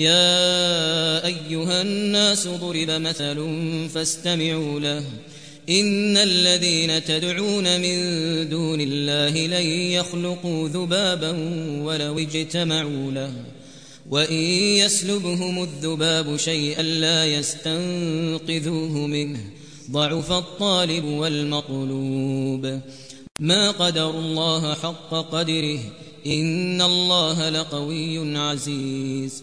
يا أيها الناس ضرب مثل فاستمعوا له. إن الذين تدعون من دون الله لن يخلقوا ذبابا ولو اجتمعوا له. وإن يسلبهم الذباب شيئا لا يستنقذوه منه. ضعف الطالب والمطلوب. ما قدر الله حق قدره. إن الله لقوي عزيز.